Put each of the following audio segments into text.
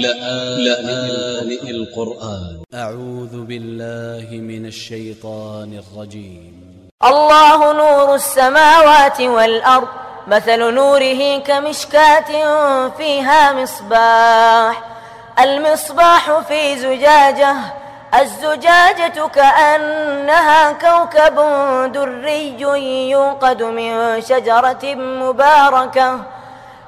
لآن القرآن. أ ع و ذ ب ا ل ل ه من ا ل ش ي ط ا ن ا ل ج ي م الله نور السماوات والأرض مثل نوره كمشكاة فيها مصباح. المصباح في زجاجة الزجاجة كأنها كوكب دري يوقد من شجرة مباركة.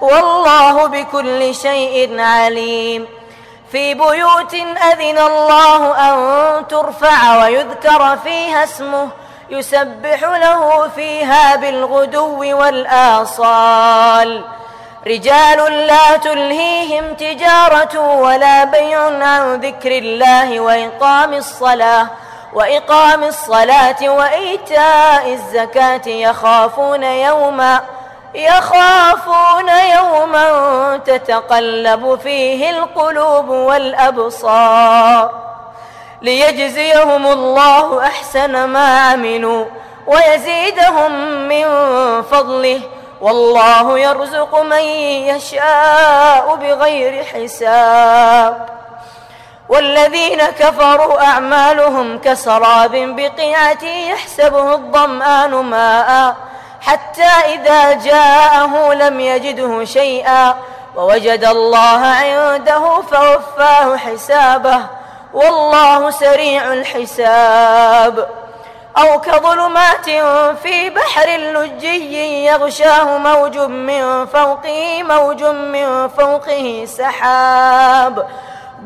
والله بكل شيء عليم. في بيوت أذن الله أن ترفع ويذكر فيها اسمه يسبح له فيها بالغدو والآصال. رجال لا تلهيهم تجارة ولا بيع عن ذكر الله وإقام الصلاة وإقام الصلاة وإيتاء الزكاة يخافون يوماً. يخافون يوما تتقلب فيه القلوب والأبصار ليجزيهم الله أحسن ما عملوا ويزيدهم من فضله والله يرزق من يشاء بغير حساب والذين كفروا أعمالهم كسراب بقيعة يحسبه الظمآن ماءً حتى إذا جاءه لم يجده شيئا ووجد الله عنده فوفاه حسابه والله سريع الحساب. أو كظلمات في بحر لجي يغشاه موج من فوقه موج من فوقه سحاب.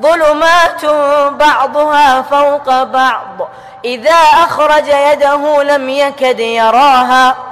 ظلمات بعضها فوق بعض إذا أخرج يده لم يكد يراها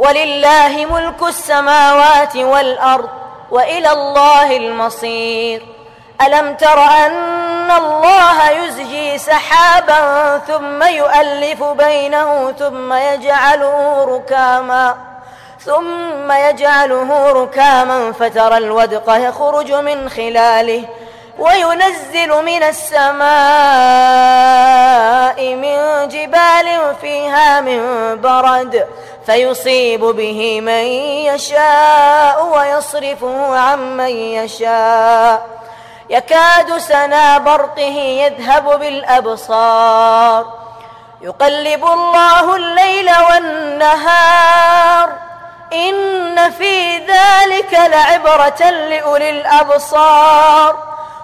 ولله ملك السماوات والأرض وإلى الله المصير. ألم تر أن الله يزجي سحابا ثم يؤلف بينه ثم يجعله ركاما ثم يجعله ركاما فترى الودق يخرج من خلاله وينزل من السماء من جبال فيها من برد. فيصيب به من يشاء ويصرفه عن من يشاء. يكاد سنا برقه يذهب بالأبصار. يقلب الله الليل والنهار. إن في ذلك لعبرة لأولي الأبصار.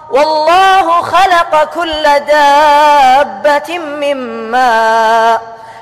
والله خلق كل دابة من ماء.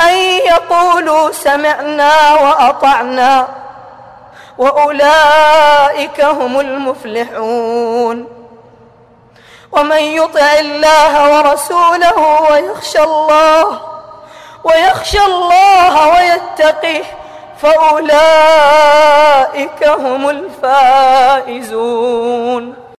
أن يقولوا سمعنا وأطعنا وأولئك هم المفلحون. ومن يطع الله ورسوله ويخشى الله ويخشى الله ويتقه فأولئك هم الفائزون.